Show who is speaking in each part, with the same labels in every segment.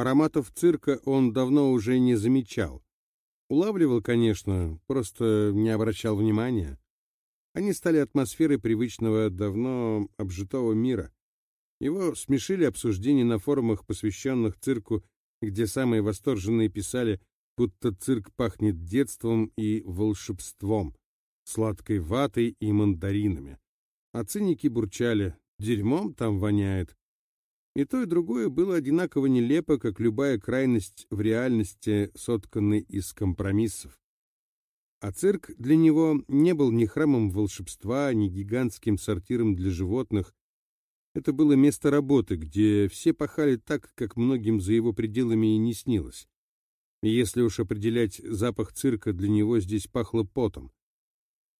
Speaker 1: ароматов цирка он давно уже не замечал. Улавливал, конечно, просто не обращал внимания. Они стали атмосферой привычного, давно обжитого мира. Его смешили обсуждения на форумах, посвященных цирку, где самые восторженные писали, будто цирк пахнет детством и волшебством, сладкой ватой и мандаринами. А циники бурчали, дерьмом там воняет. И то, и другое было одинаково нелепо, как любая крайность в реальности, сотканной из компромиссов. А цирк для него не был ни храмом волшебства, ни гигантским сортиром для животных. Это было место работы, где все пахали так, как многим за его пределами и не снилось. И если уж определять запах цирка, для него здесь пахло потом.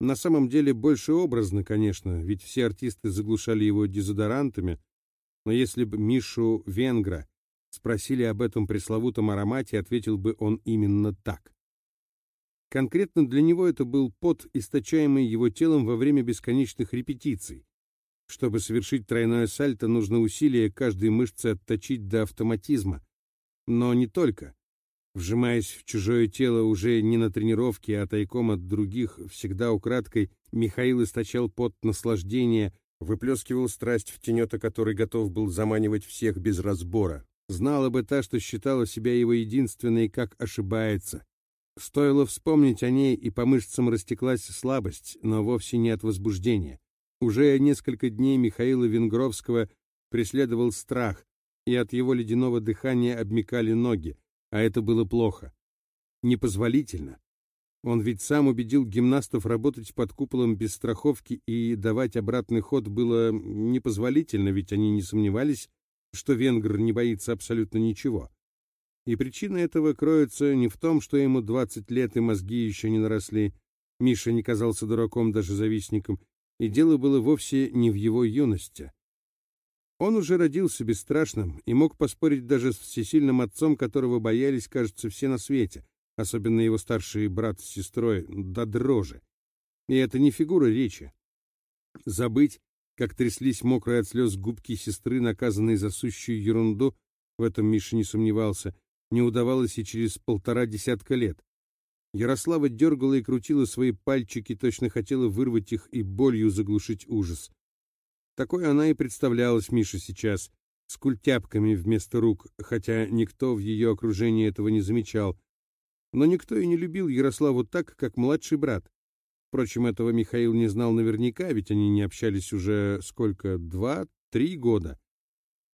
Speaker 1: На самом деле больше образно, конечно, ведь все артисты заглушали его дезодорантами, но если бы Мишу Венгра спросили об этом пресловутом аромате, ответил бы он именно так. Конкретно для него это был пот, источаемый его телом во время бесконечных репетиций. Чтобы совершить тройное сальто, нужно усилие каждой мышцы отточить до автоматизма. Но не только. Вжимаясь в чужое тело уже не на тренировке, а тайком от других, всегда украдкой, Михаил источал пот наслаждения, выплескивал страсть в тенета, который готов был заманивать всех без разбора. Знала бы та, что считала себя его единственной, как ошибается. Стоило вспомнить о ней, и по мышцам растеклась слабость, но вовсе не от возбуждения. Уже несколько дней Михаила Венгровского преследовал страх, и от его ледяного дыхания обмекали ноги, а это было плохо. Непозволительно. Он ведь сам убедил гимнастов работать под куполом без страховки и давать обратный ход было непозволительно, ведь они не сомневались, что венгр не боится абсолютно ничего. И причина этого кроется не в том, что ему 20 лет и мозги еще не наросли. Миша не казался дураком, даже завистником, и дело было вовсе не в его юности. Он уже родился бесстрашным и мог поспорить даже с всесильным отцом, которого боялись, кажется, все на свете, особенно его старший брат с сестрой, до дрожи. И это не фигура речи. Забыть, как тряслись мокрые от слез губки сестры, наказанные за сущую ерунду, в этом Миша не сомневался, не удавалось и через полтора десятка лет. Ярослава дергала и крутила свои пальчики, точно хотела вырвать их и болью заглушить ужас. Такой она и представлялась Мише сейчас, с культяпками вместо рук, хотя никто в ее окружении этого не замечал. Но никто и не любил Ярославу так, как младший брат. Впрочем, этого Михаил не знал наверняка, ведь они не общались уже сколько, два-три года.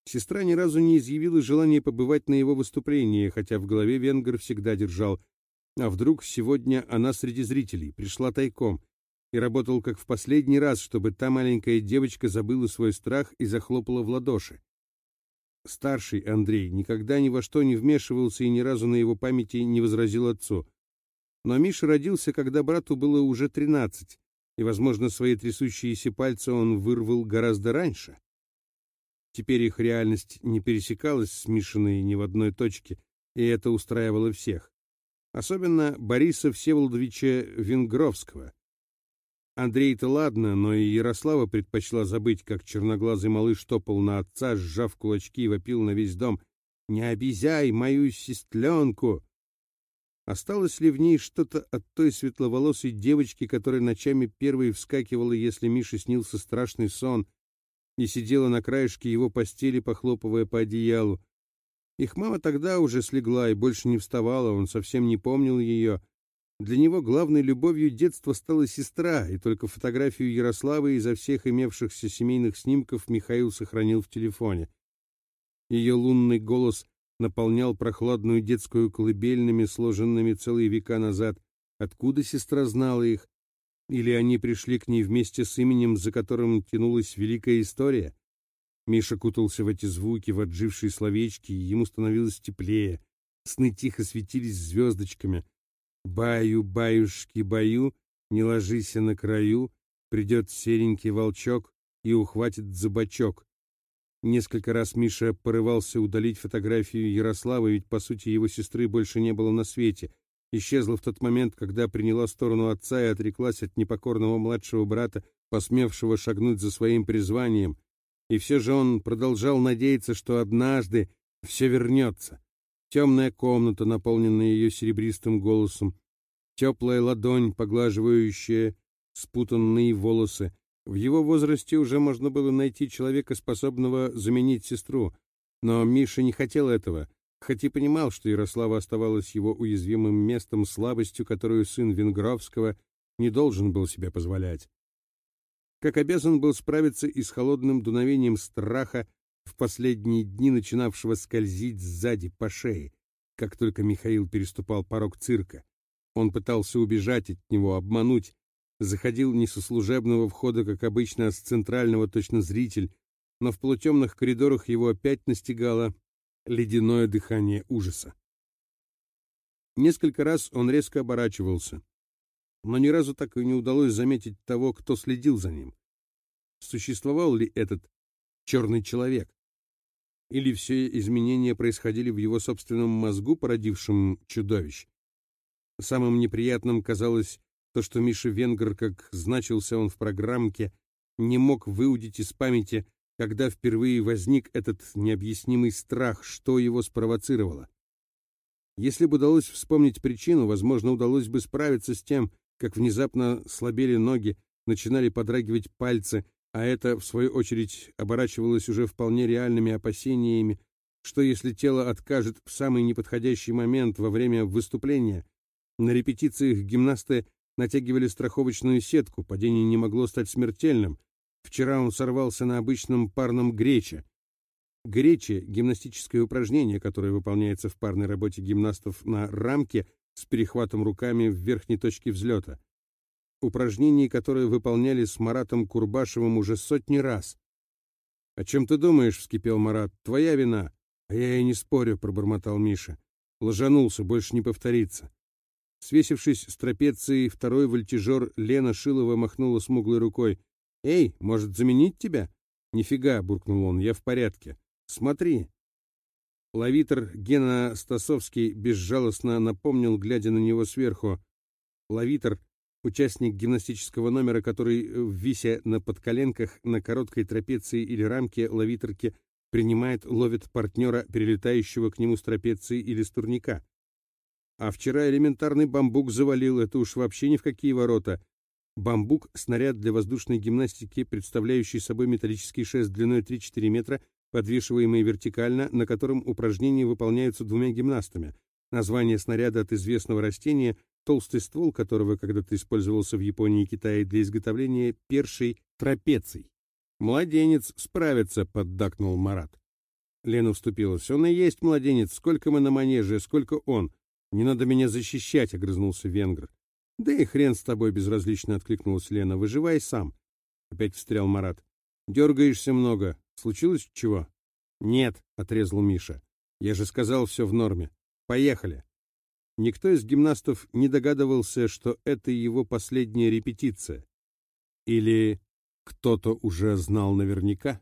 Speaker 1: Сестра ни разу не изъявила желания побывать на его выступлении, хотя в голове венгер всегда держал. А вдруг сегодня она среди зрителей, пришла тайком, и работал как в последний раз, чтобы та маленькая девочка забыла свой страх и захлопала в ладоши. Старший Андрей никогда ни во что не вмешивался и ни разу на его памяти не возразил отцу. Но Миша родился, когда брату было уже тринадцать, и, возможно, свои трясущиеся пальцы он вырвал гораздо раньше. Теперь их реальность не пересекалась с Мишиной ни в одной точке, и это устраивало всех. Особенно Бориса Всеволодовича Венгровского. Андрей-то ладно, но и Ярослава предпочла забыть, как черноглазый малыш топал на отца, сжав кулачки и вопил на весь дом. «Не обезяй мою сестленку!» Осталось ли в ней что-то от той светловолосой девочки, которая ночами первой вскакивала, если Мише снился страшный сон — и сидела на краешке его постели, похлопывая по одеялу. Их мама тогда уже слегла и больше не вставала, он совсем не помнил ее. Для него главной любовью детства стала сестра, и только фотографию Ярославы изо всех имевшихся семейных снимков Михаил сохранил в телефоне. Ее лунный голос наполнял прохладную детскую колыбельными, сложенными целые века назад. Откуда сестра знала их? Или они пришли к ней вместе с именем, за которым тянулась великая история? Миша кутался в эти звуки, в отжившие словечки, и ему становилось теплее. Сны тихо светились звездочками. «Баю, баюшки, баю, не ложися на краю, придет серенький волчок и ухватит за бочок». Несколько раз Миша порывался удалить фотографию Ярославы, ведь, по сути, его сестры больше не было на свете — исчезла в тот момент, когда приняла сторону отца и отреклась от непокорного младшего брата, посмевшего шагнуть за своим призванием. И все же он продолжал надеяться, что однажды все вернется, темная комната, наполненная ее серебристым голосом, теплая ладонь, поглаживающая спутанные волосы. В его возрасте уже можно было найти человека, способного заменить сестру, но Миша не хотел этого, хоть и понимал, что Ярослава оставалась его уязвимым местом, слабостью, которую сын Венгровского не должен был себе позволять. Как обязан был справиться и с холодным дуновением страха, в последние дни начинавшего скользить сзади по шее, как только Михаил переступал порог цирка. Он пытался убежать от него, обмануть, заходил не со служебного входа, как обычно, а с центрального, точно зритель, но в полутемных коридорах его опять настигало ледяное дыхание ужаса. Несколько раз он резко оборачивался, но ни разу так и не удалось заметить того, кто следил за ним. Существовал ли этот черный человек? Или все изменения происходили в его собственном мозгу, породившем чудовищ? Самым неприятным казалось то, что Миша Венгер, как значился он в программке, не мог выудить из памяти, когда впервые возник этот необъяснимый страх, что его спровоцировало. Если бы удалось вспомнить причину, возможно, удалось бы справиться с тем, как внезапно слабели ноги, начинали подрагивать пальцы, а это, в свою очередь, оборачивалось уже вполне реальными опасениями, что если тело откажет в самый неподходящий момент во время выступления, на репетициях гимнасты натягивали страховочную сетку, падение не могло стать смертельным. Вчера он сорвался на обычном парном грече. Грече — гимнастическое упражнение, которое выполняется в парной работе гимнастов на рамке с перехватом руками в верхней точке взлета упражнений, которые выполняли с Маратом Курбашевым уже сотни раз. «О чем ты думаешь?» — вскипел Марат. «Твоя вина». «А я и не спорю», — пробормотал Миша. Ложанулся, больше не повторится. Свесившись с трапеции, второй вольтежер Лена Шилова махнула смуглой рукой. «Эй, может, заменить тебя?» «Нифига», — буркнул он, — «я в порядке. Смотри». Лавитер Гена Стасовский безжалостно напомнил, глядя на него сверху. Лавитер Участник гимнастического номера, который, э, вися на подколенках, на короткой трапеции или рамке лавитерки, принимает, ловит партнера, перелетающего к нему с трапеции или с турника. А вчера элементарный бамбук завалил, это уж вообще ни в какие ворота. Бамбук — снаряд для воздушной гимнастики, представляющий собой металлический шест длиной 3-4 метра, подвешиваемый вертикально, на котором упражнения выполняются двумя гимнастами. Название снаряда от известного растения — толстый ствол которого когда-то использовался в Японии и Китае для изготовления першей трапеций. «Младенец справится», — поддакнул Марат. Лена вступилась. «Он и есть младенец. Сколько мы на манеже, сколько он. Не надо меня защищать», — огрызнулся венгр. «Да и хрен с тобой», — безразлично откликнулась Лена. «Выживай сам». Опять встрял Марат. «Дергаешься много. Случилось чего?» «Нет», — отрезал Миша. «Я же сказал, все в норме. Поехали». Никто из гимнастов не догадывался, что это его последняя репетиция. Или кто-то уже знал наверняка?